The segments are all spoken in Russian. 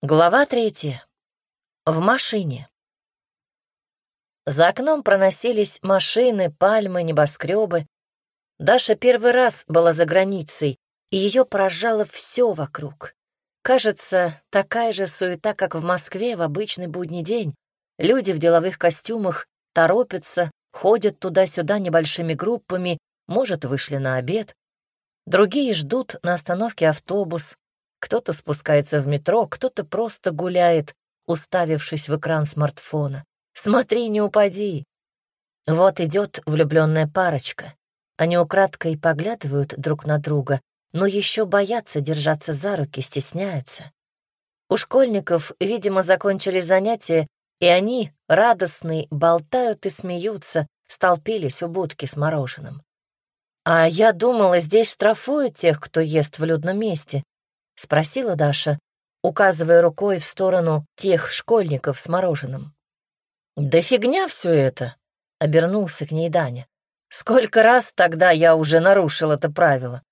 Глава третья. В машине. За окном проносились машины, пальмы, небоскребы. Даша первый раз была за границей, и ее поражало все вокруг. Кажется, такая же суета, как в Москве в обычный будний день. Люди в деловых костюмах торопятся, ходят туда-сюда небольшими группами, может, вышли на обед. Другие ждут на остановке автобус, кто-то спускается в метро, кто-то просто гуляет, уставившись в экран смартфона. Смотри, не упади. Вот идет влюбленная парочка. Они украдкой поглядывают друг на друга, но еще боятся держаться за руки, стесняются. У школьников, видимо, закончили занятия, и они, радостные, болтают и смеются, столпились у будки с мороженым. А я думала, здесь штрафуют тех, кто ест в людном месте, — спросила Даша, указывая рукой в сторону тех школьников с мороженым. «Да фигня все это!» — обернулся к ней Даня. «Сколько раз тогда я уже нарушил это правило?»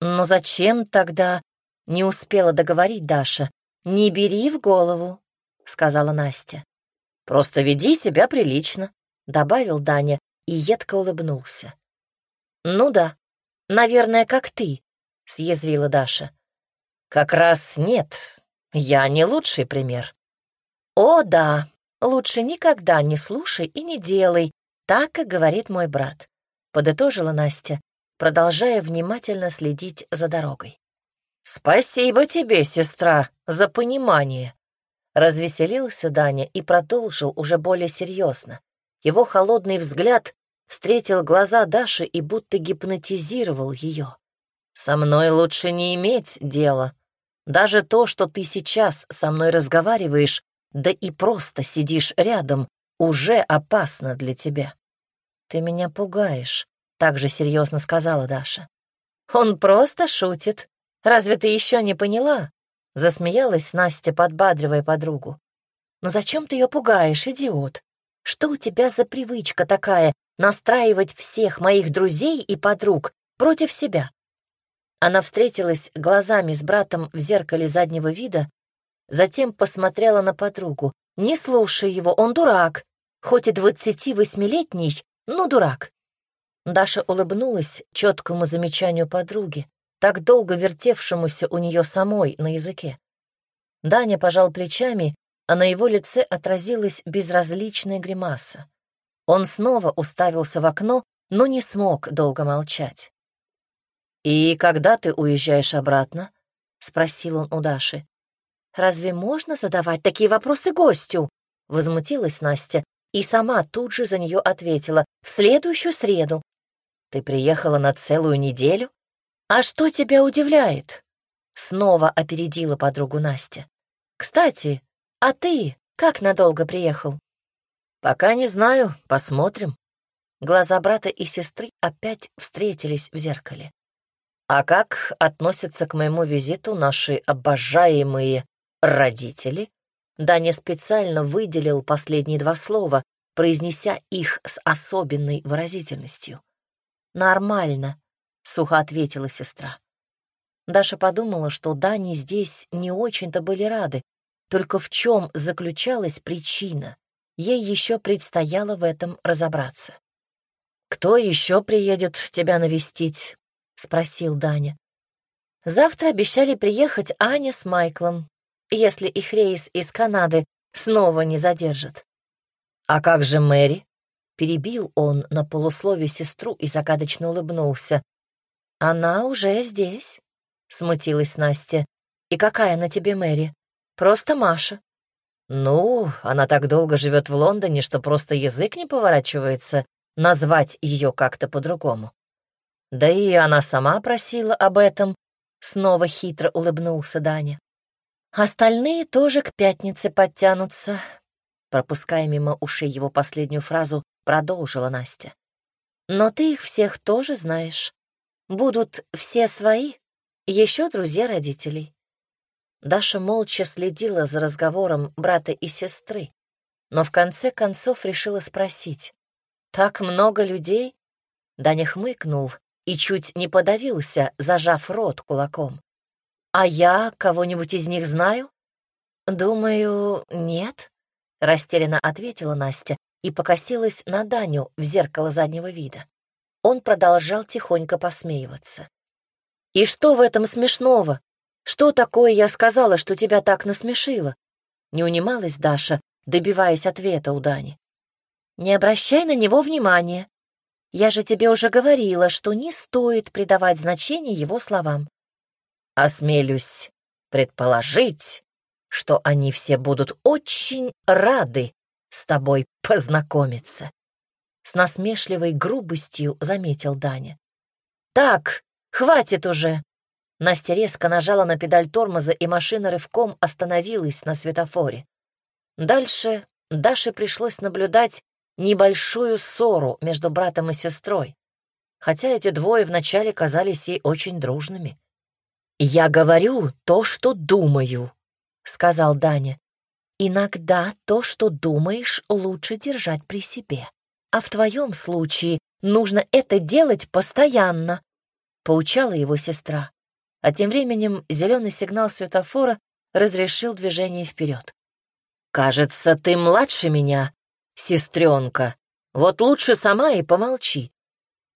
«Но зачем тогда?» — не успела договорить Даша. «Не бери в голову», — сказала Настя. «Просто веди себя прилично», — добавил Даня и едко улыбнулся. «Ну да, наверное, как ты», — съязвила Даша. Как раз нет, я не лучший пример. О, да, лучше никогда не слушай и не делай, так, как говорит мой брат, подытожила Настя, продолжая внимательно следить за дорогой. Спасибо тебе, сестра, за понимание. Развеселился Даня и продолжил уже более серьезно. Его холодный взгляд встретил глаза Даши и будто гипнотизировал ее. «Со мной лучше не иметь дела. Даже то, что ты сейчас со мной разговариваешь, да и просто сидишь рядом, уже опасно для тебя. Ты меня пугаешь, — так же серьезно сказала Даша. Он просто шутит. Разве ты еще не поняла? Засмеялась Настя, подбадривая подругу. «Но зачем ты ее пугаешь, идиот? Что у тебя за привычка такая настраивать всех моих друзей и подруг против себя? Она встретилась глазами с братом в зеркале заднего вида, затем посмотрела на подругу. «Не слушай его, он дурак. Хоть и двадцати восьмилетний, но дурак». Даша улыбнулась четкому замечанию подруги, так долго вертевшемуся у нее самой на языке. Даня пожал плечами, а на его лице отразилась безразличная гримаса. Он снова уставился в окно, но не смог долго молчать. «И когда ты уезжаешь обратно?» — спросил он у Даши. «Разве можно задавать такие вопросы гостю?» — возмутилась Настя и сама тут же за нее ответила. «В следующую среду». «Ты приехала на целую неделю? А что тебя удивляет?» Снова опередила подругу Настя. «Кстати, а ты как надолго приехал?» «Пока не знаю, посмотрим». Глаза брата и сестры опять встретились в зеркале. А как относятся к моему визиту наши обожаемые родители? Даня специально выделил последние два слова, произнеся их с особенной выразительностью. «Нормально», — сухо ответила сестра. Даша подумала, что Дани здесь не очень-то были рады, только в чем заключалась причина. Ей еще предстояло в этом разобраться. «Кто еще приедет тебя навестить?» — спросил Даня. «Завтра обещали приехать Аня с Майклом, если их рейс из Канады снова не задержат». «А как же Мэри?» — перебил он на полуслове сестру и загадочно улыбнулся. «Она уже здесь», — смутилась Настя. «И какая на тебе Мэри? Просто Маша». «Ну, она так долго живет в Лондоне, что просто язык не поворачивается назвать ее как-то по-другому. Да и она сама просила об этом, снова хитро улыбнулся Даня. Остальные тоже к пятнице подтянутся, пропуская мимо ушей его последнюю фразу, продолжила Настя. Но ты их всех тоже знаешь. Будут все свои, еще друзья родителей. Даша молча следила за разговором брата и сестры, но в конце концов решила спросить. «Так много людей?» Даня хмыкнул, и чуть не подавился, зажав рот кулаком. «А я кого-нибудь из них знаю?» «Думаю, нет», — растерянно ответила Настя и покосилась на Даню в зеркало заднего вида. Он продолжал тихонько посмеиваться. «И что в этом смешного? Что такое я сказала, что тебя так насмешило?» Не унималась Даша, добиваясь ответа у Дани. «Не обращай на него внимания. Я же тебе уже говорила, что не стоит придавать значение его словам». «Осмелюсь предположить, что они все будут очень рады с тобой познакомиться. С насмешливой грубостью заметил Даня. «Так, хватит уже!» Настя резко нажала на педаль тормоза, и машина рывком остановилась на светофоре. Дальше Даше пришлось наблюдать небольшую ссору между братом и сестрой, хотя эти двое вначале казались ей очень дружными. «Я говорю то, что думаю», — сказал Даня. «Иногда то, что думаешь, лучше держать при себе. А в твоем случае нужно это делать постоянно», — поучала его сестра. А тем временем зеленый сигнал светофора разрешил движение вперед. «Кажется, ты младше меня, сестренка. Вот лучше сама и помолчи.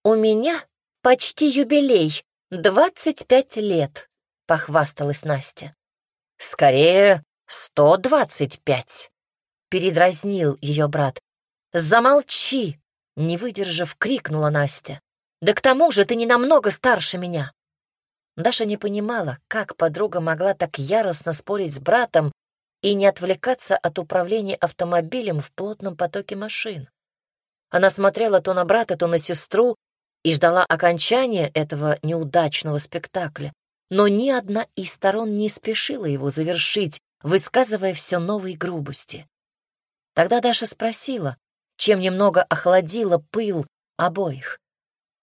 У меня почти юбилей, двадцать пять лет», похвасталась Настя. «Скорее, сто двадцать пять!» — передразнил ее брат. «Замолчи!» — не выдержав, крикнула Настя. «Да к тому же ты не намного старше меня!» Даша не понимала, как подруга могла так яростно спорить с братом и не отвлекаться от управления автомобилем в плотном потоке машин. Она смотрела то на брата, то на сестру и ждала окончания этого неудачного спектакля но ни одна из сторон не спешила его завершить, высказывая все новые грубости. Тогда Даша спросила, чем немного охладила пыл обоих.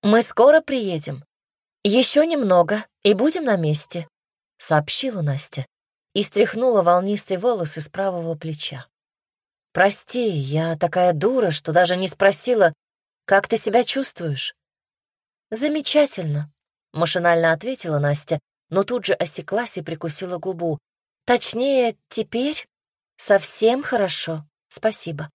«Мы скоро приедем. Еще немного, и будем на месте», — сообщила Настя и стряхнула волнистый волос из правого плеча. «Прости, я такая дура, что даже не спросила, как ты себя чувствуешь?» «Замечательно», — машинально ответила Настя, но тут же осеклась и прикусила губу. «Точнее, теперь совсем хорошо, спасибо.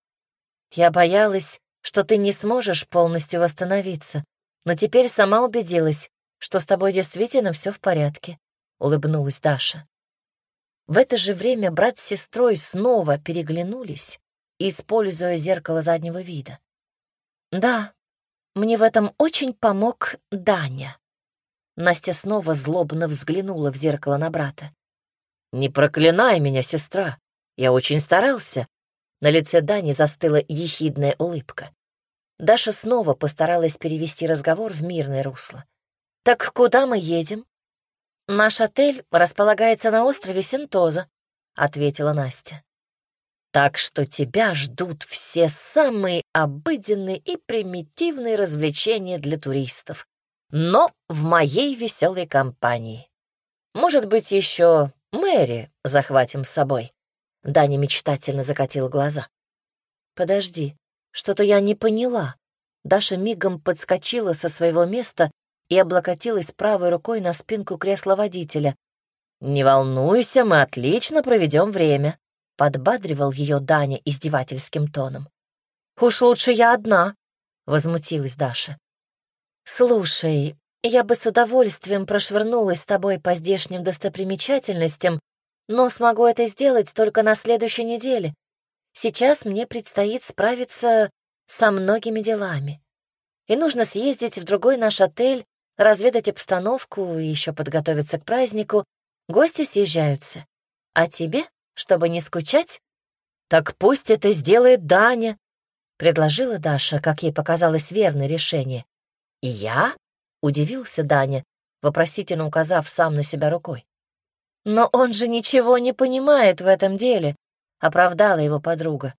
Я боялась, что ты не сможешь полностью восстановиться, но теперь сама убедилась, что с тобой действительно все в порядке», — улыбнулась Даша. В это же время брат с сестрой снова переглянулись, используя зеркало заднего вида. «Да, мне в этом очень помог Даня», Настя снова злобно взглянула в зеркало на брата. «Не проклинай меня, сестра. Я очень старался». На лице Дани застыла ехидная улыбка. Даша снова постаралась перевести разговор в мирное русло. «Так куда мы едем?» «Наш отель располагается на острове Синтоза», — ответила Настя. «Так что тебя ждут все самые обыденные и примитивные развлечения для туристов но в моей веселой компании. Может быть, еще Мэри захватим с собой?» Даня мечтательно закатил глаза. «Подожди, что-то я не поняла». Даша мигом подскочила со своего места и облокотилась правой рукой на спинку кресла водителя. «Не волнуйся, мы отлично проведем время», — подбадривал ее Даня издевательским тоном. «Уж лучше я одна», — возмутилась Даша. «Слушай, я бы с удовольствием прошвырнулась с тобой по здешним достопримечательностям, но смогу это сделать только на следующей неделе. Сейчас мне предстоит справиться со многими делами. И нужно съездить в другой наш отель, разведать обстановку и еще подготовиться к празднику. Гости съезжаются. А тебе, чтобы не скучать? Так пусть это сделает Даня, — предложила Даша, как ей показалось верное решение. «Я?» — удивился Даня, вопросительно указав сам на себя рукой. «Но он же ничего не понимает в этом деле», — оправдала его подруга.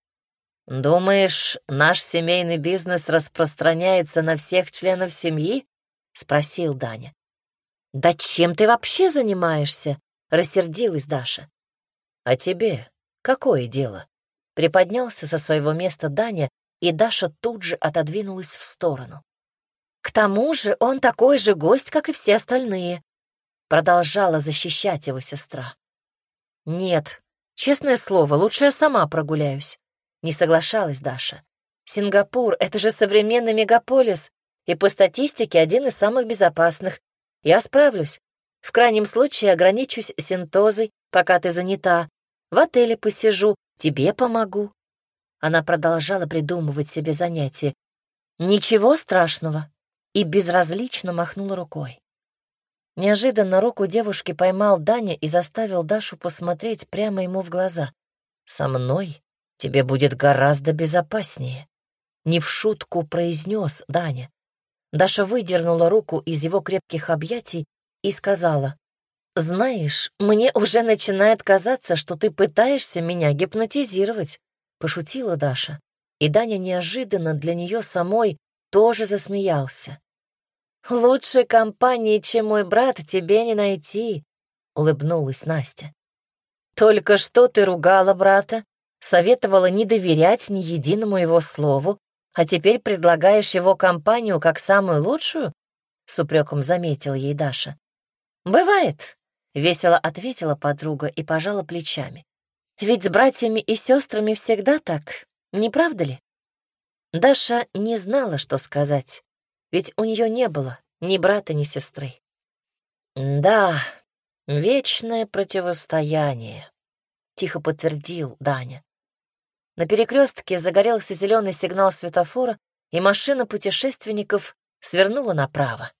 «Думаешь, наш семейный бизнес распространяется на всех членов семьи?» — спросил Даня. «Да чем ты вообще занимаешься?» — рассердилась Даша. «А тебе какое дело?» Приподнялся со своего места Даня, и Даша тут же отодвинулась в сторону. К тому же он такой же гость, как и все остальные. Продолжала защищать его сестра. Нет, Честное слово, лучше я сама прогуляюсь. Не соглашалась Даша. Сингапур — это же современный мегаполис, и по статистике один из самых безопасных. Я справлюсь. В крайнем случае ограничусь синтозой, пока ты занята. В отеле посижу, тебе помогу. Она продолжала придумывать себе занятия. Ничего страшного. И безразлично махнула рукой. Неожиданно руку девушки поймал Даня и заставил Дашу посмотреть прямо ему в глаза. «Со мной тебе будет гораздо безопаснее», — не в шутку произнес Даня. Даша выдернула руку из его крепких объятий и сказала, «Знаешь, мне уже начинает казаться, что ты пытаешься меня гипнотизировать пошутила Даша, и Даня неожиданно для нее самой тоже засмеялся. «Лучше компании, чем мой брат, тебе не найти», — улыбнулась Настя. «Только что ты ругала брата, советовала не доверять ни единому его слову, а теперь предлагаешь его компанию как самую лучшую?» — с упреком заметила ей Даша. «Бывает», — весело ответила подруга и пожала плечами. Ведь с братьями и сестрами всегда так, не правда ли? Даша не знала, что сказать, ведь у нее не было ни брата, ни сестры. «Да, вечное противостояние», — тихо подтвердил Даня. На перекрестке загорелся зеленый сигнал светофора, и машина путешественников свернула направо.